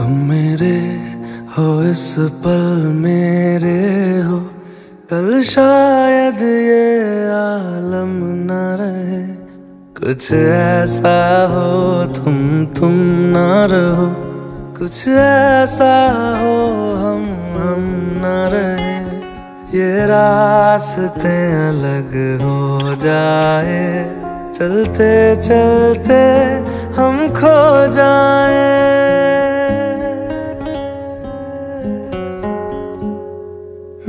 तुम मेरे हो, इस पल मेरे हो। कल शायद ये आलम न रहे। कुछ ऐसा हो, तुम तुम ना रहो। कुछ ऐसा हो, हम हम ना रहे। ये रास्ते अलग हो जाए। चलते चलते हम खो जाए।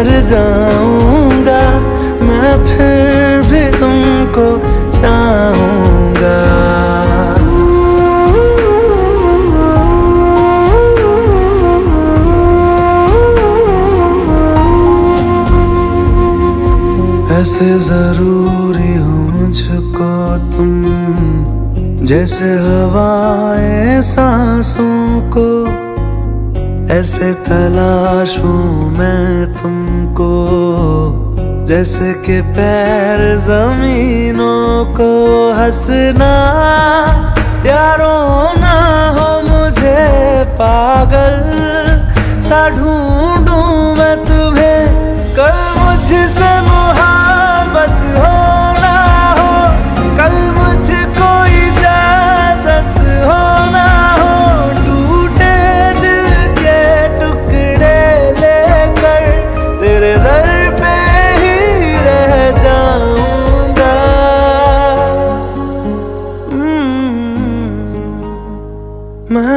मर जाऊँगा, मैं फिर भी तुमको चाहूँगा। ऐसे ज़रूरी हो मुझको तुम, जैसे हवाएँ सांसों को। ऐसे तलाशूं मैं तुमको, जैसे कि पैर जमीनों को हंसना। यारो ना हो मुझे पागल, सा ढूंढू मैं तुम्हें, कल मुझसे